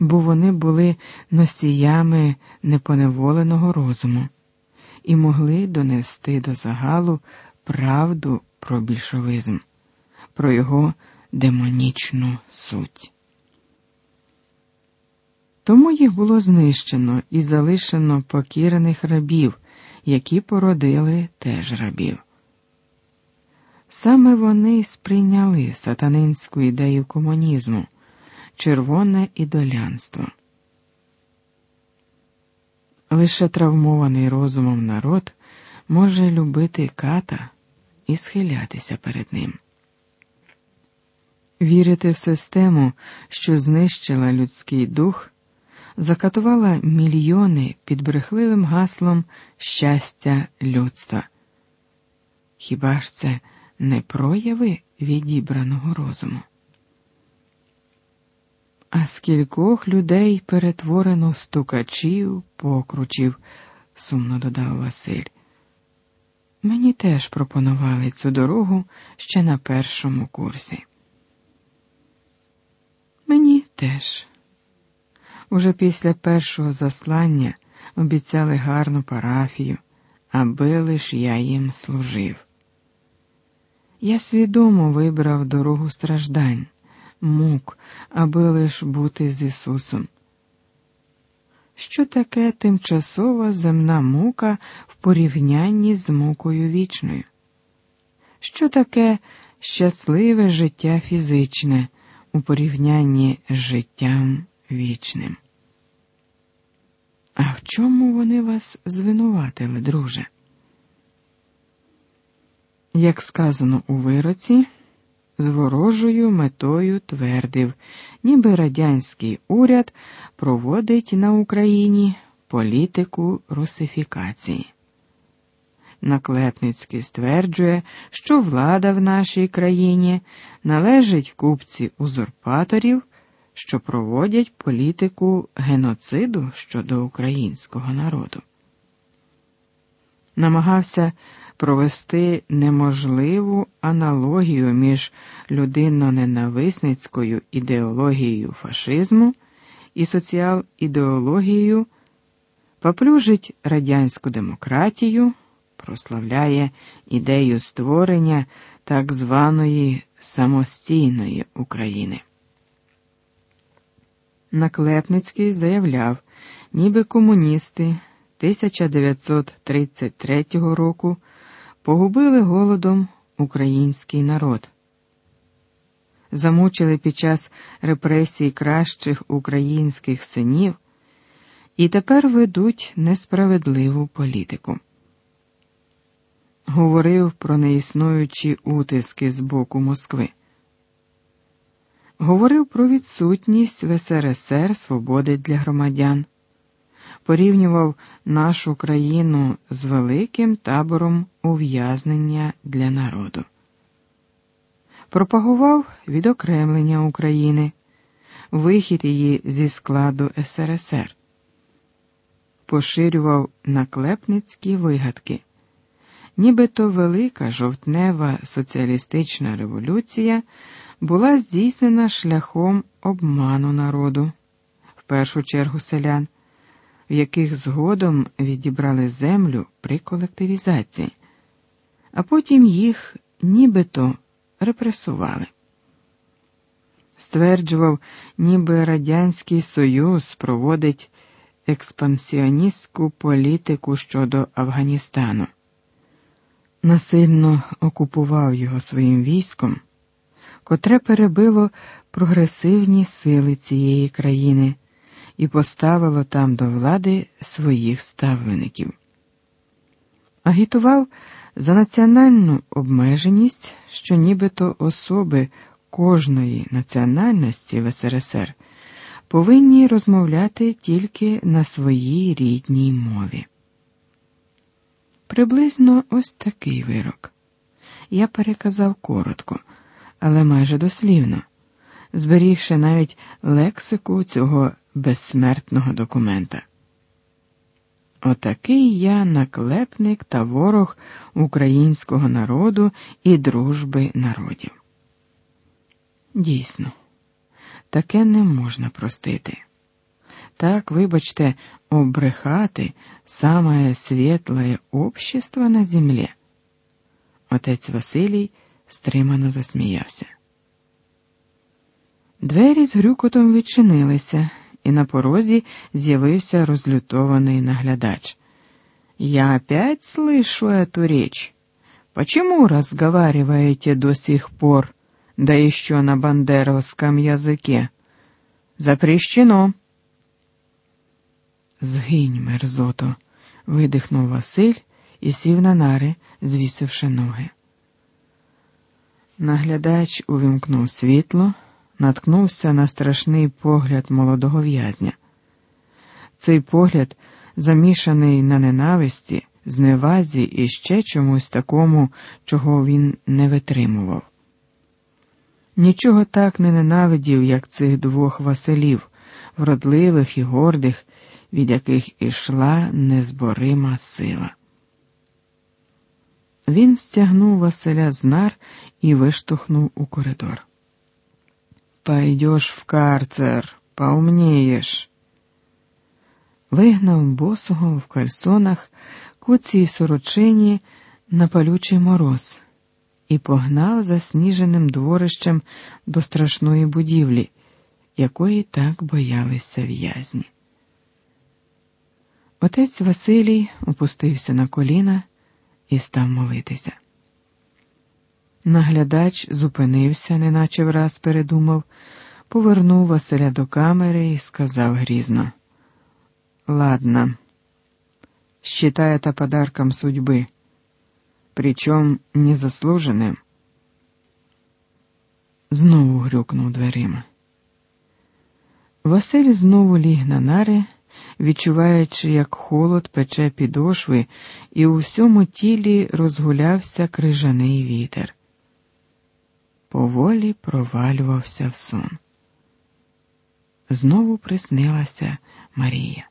бо вони були носіями непоневоленого розуму і могли донести до загалу правду про більшовизм, про його демонічну суть. Тому їх було знищено і залишено покірених рабів, які породили теж рабів. Саме вони сприйняли сатанинську ідею комунізму, червоне ідолянство. Лише травмований розумом народ може любити ката і схилятися перед ним. Вірити в систему, що знищила людський дух, закатувала мільйони під брехливим гаслом щастя людства. Хіба ж це не прояви відібраного розуму? А скількох людей перетворено стукачів, покручів, сумно додав Василь. Мені теж пропонували цю дорогу ще на першому курсі. Мені теж. Уже після першого заслання обіцяли гарну парафію, аби лиш я їм служив. Я свідомо вибрав дорогу страждань, мук, аби лиш бути з Ісусом. Що таке тимчасова земна мука в порівнянні з мукою вічною? Що таке щасливе життя фізичне у порівнянні з життям вічним? А в чому вони вас звинуватили, друже? Як сказано у вироці, з ворожою метою твердив, ніби радянський уряд проводить на Україні політику русифікації. Наклепницький стверджує, що влада в нашій країні належить купці узурпаторів, що проводять політику геноциду щодо українського народу. Намагався провести неможливу аналогію між людинно-ненависницькою ідеологією фашизму і соціал-ідеологією, поплюжить радянську демократію, прославляє ідею створення так званої самостійної України. Наклепницький заявляв, ніби комуністи 1933 року погубили голодом український народ, замучили під час репресій кращих українських синів і тепер ведуть несправедливу політику. Говорив про неіснуючі утиски з боку Москви. Говорив про відсутність в СРСР свободи для громадян порівнював нашу країну з великим табором ув'язнення для народу, пропагував відокремлення України, вихід її зі складу СРСР, поширював наклепницькі вигадки. Нібито велика жовтнева соціалістична революція була здійснена шляхом обману народу, в першу чергу селян в яких згодом відібрали землю при колективізації, а потім їх нібито репресували. Стверджував, ніби Радянський Союз проводить експансіоністську політику щодо Афганістану, насильно окупував його своїм військом, котре перебило прогресивні сили цієї країни і поставило там до влади своїх ставлеників. Агітував за національну обмеженість, що нібито особи кожної національності в СРСР повинні розмовляти тільки на своїй рідній мові. Приблизно ось такий вирок. Я переказав коротко, але майже дослівно, зберігши навіть лексику цього безсмертного документа. Отакий я наклепник та ворог українського народу і дружби народів. Дійсно, таке не можна простити. так, вибачте, обрехати самое светлое общество на землі? Отець Василій стримано засміявся. Двері з грюкотом відчинилися, і на порозі з'явився розлютований наглядач. Я опять слышу эту речь. Почему разговариваете до сих пор, да еще на бандеровском языке? Запрещено. Згинь, мерзото, видихнув Василь і сів на нари, звісивши ноги. Наглядач увімкнув світло, наткнувся на страшний погляд молодого в'язня. Цей погляд, замішаний на ненависті, зневазі і ще чомусь такому, чого він не витримував. Нічого так не ненавидів, як цих двох Василів, вродливих і гордих, від яких ішла незборима сила. Він стягнув Василя з нар і виштовхнув у коридор. Пойдешь в карцер, поумнієш. Вигнав босого в кальсонах куці й сорочині на палючий мороз і погнав засніженим дворищем до страшної будівлі, якої так боялися в'язні. Отець Василій опустився на коліна і став молитися. Наглядач зупинився, неначе враз передумав, повернув Василя до камери і сказав грізно: Ладно, считай это подарком судьбы, причем незаслуженным. Знову грюкнув дверима. Василь знову ліг на нари відчуваючи, як холод пече підошви, і у всьому тілі розгулявся крижаний вітер. Поволі провалювався в сон. Знову приснилася Марія.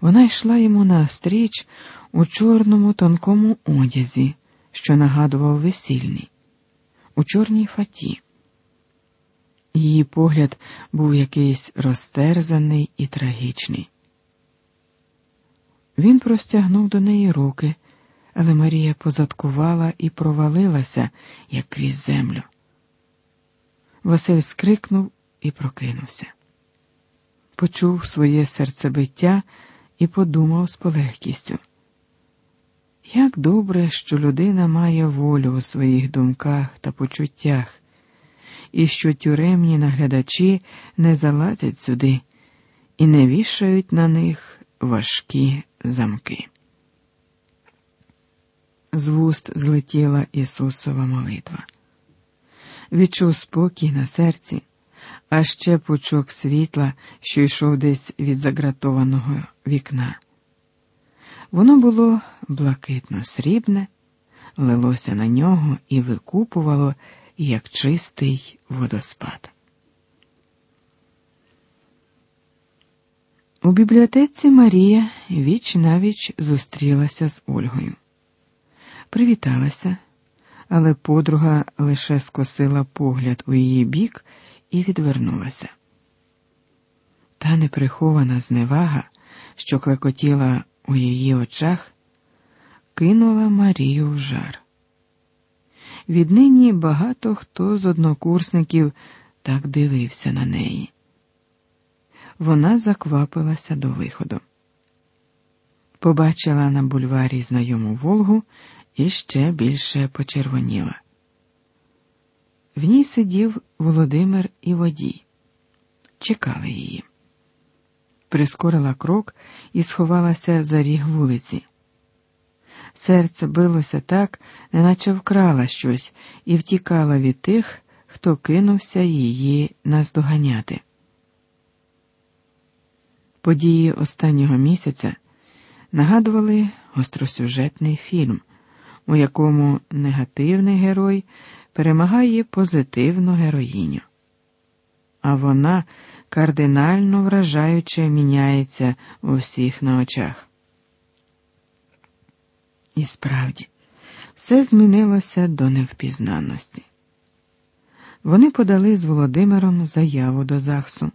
Вона йшла йому навстріч у чорному тонкому одязі, що нагадував весільний, у чорній фаті. Її погляд був якийсь розтерзаний і трагічний. Він простягнув до неї руки, але Марія позадкувала і провалилася, як крізь землю. Василь скрикнув і прокинувся. Почув своє серцебиття і подумав з полегкістю. Як добре, що людина має волю у своїх думках та почуттях і що тюремні наглядачі не залазять сюди і не вішають на них важкі замки. З вуст злетіла Ісусова молитва. Відчув спокій на серці, а ще пучок світла, що йшов десь від загратованого вікна. Воно було блакитно срібне, лилося на нього і викупувало як чистий водоспад. У бібліотеці Марія віч навіч зустрілася з Ольгою. Привіталася, але подруга лише скосила погляд у її бік і відвернулася. Та неприхована зневага, що клекотіла у її очах, кинула Марію в жар. Віднині багато хто з однокурсників так дивився на неї. Вона заквапилася до виходу. Побачила на бульварі знайому Волгу і ще більше почервоніла. В ній сидів Володимир і водій. Чекали її. Прискорила крок і сховалася за ріг вулиці. Серце билося так, неначе вкрала щось, і втікала від тих, хто кинувся її наздоганяти. Події останнього місяця нагадували гостросюжетний фільм, у якому негативний герой перемагає позитивну героїню. А вона кардинально вражаюче міняється у всіх на очах. І справді, все змінилося до невпізнаності. Вони подали з Володимиром заяву до ЗАГСу,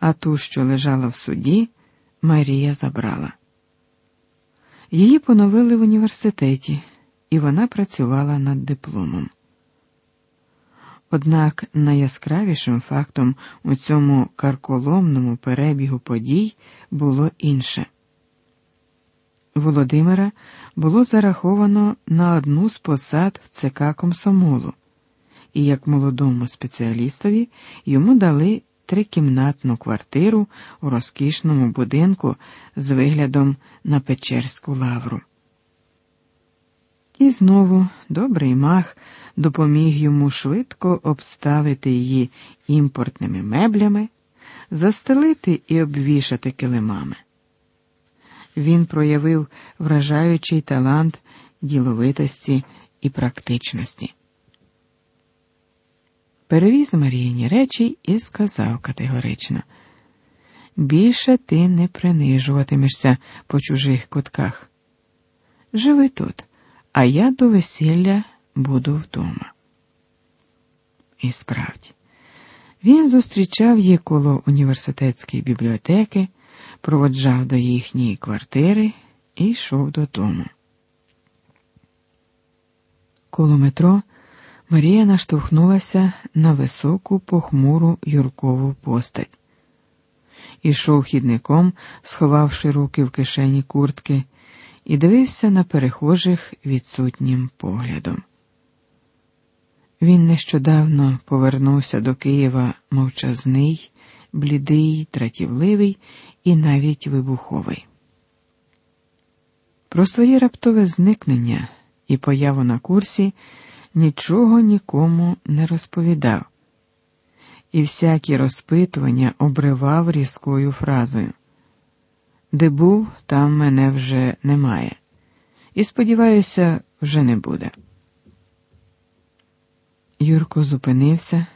а ту, що лежала в суді, Марія забрала. Її поновили в університеті, і вона працювала над дипломом. Однак найяскравішим фактом у цьому карколомному перебігу подій було інше. Володимира було зараховано на одну з посад в ЦК комсомолу, і як молодому спеціалістові йому дали трикімнатну квартиру у розкішному будинку з виглядом на Печерську лавру. І знову добрий мах допоміг йому швидко обставити її імпортними меблями, застелити і обвішати килимами. Він проявив вражаючий талант діловитості і практичності. Перевіз Маріїні речі і сказав категорично: більше ти не принижуватимешся по чужих кутках. Живи тут, а я до весілля буду вдома. І справді, він зустрічав її коло університетської бібліотеки, проводжав до їхньої квартири і йшов додому. Коло метро Марія наштовхнулася на високу похмуру Юркову постать. Ішов хідником, сховавши руки в кишені куртки, і дивився на перехожих відсутнім поглядом. Він нещодавно повернувся до Києва мовчазний, блідий, тратівливий і навіть вибуховий. Про своє раптове зникнення і появу на курсі нічого нікому не розповідав, і всякі розпитування обривав різкою фразою Де був, там мене вже немає, і, сподіваюся, вже не буде. Юрко зупинився,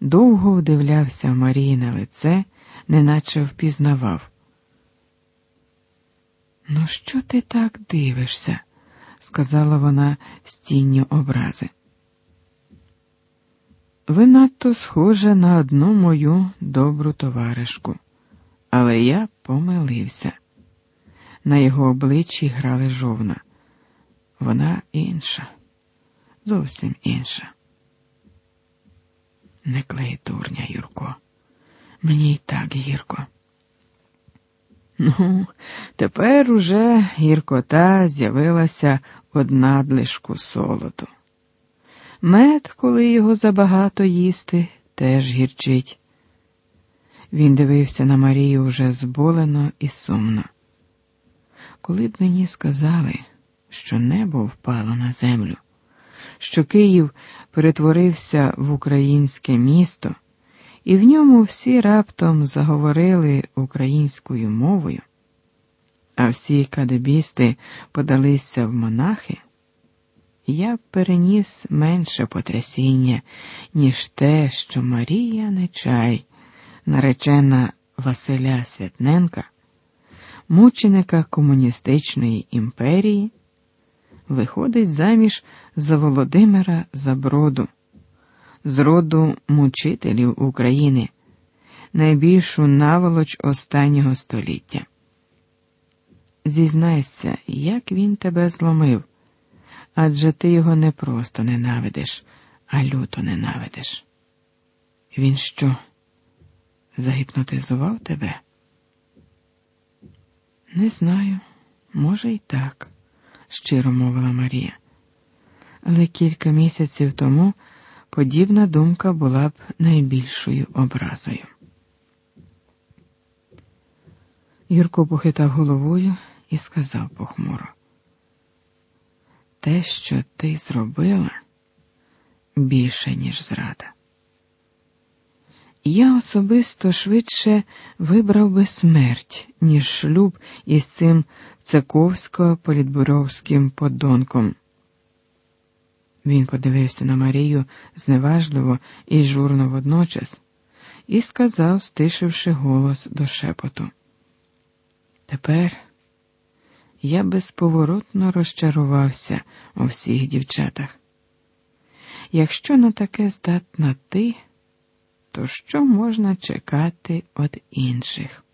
довго вдивлявся Марії лице, неначе впізнавав. Ну, що ти так дивишся? сказала вона з тінню образи. Ви надто схожа на одну мою добру товаришку, але я помилився. На його обличчі грали жовна. Вона інша, зовсім інша. Не клей дурня, Юрко. Мені й так гірко. Ну, тепер уже гіркота з'явилася од надлишку солоду. Мед, коли його забагато їсти, теж гірчить. Він дивився на Марію вже зболено і сумно. Коли б мені сказали, що небо впало на землю, що Київ перетворився в українське місто і в ньому всі раптом заговорили українською мовою, а всі кадебісти подалися в монахи, я переніс менше потрясіння, ніж те, що Марія Нечай, наречена Василя Святненка, мученика комуністичної імперії, виходить заміж за Володимира Заброду з роду мучителів України, найбільшу наволоч останнього століття. Зізнайся, як він тебе зломив, адже ти його не просто ненавидиш, а люто ненавидиш. Він що? Загіпнотизував тебе? Не знаю, може, й так, щиро мовила Марія. Але кілька місяців тому подібна думка була б найбільшою образою. Юрко похитав головою і сказав похмуро: Те, що ти зробила, більше, ніж зрада. Я особисто швидше вибрав би смерть, ніж шлюб із цим цаковсько політбуровським подонком. Він подивився на Марію зневажливо і журно водночас і сказав, стишивши голос до шепоту. Тепер я безповоротно розчарувався у всіх дівчатах. Якщо на таке здатна ти, то що можна чекати від інших?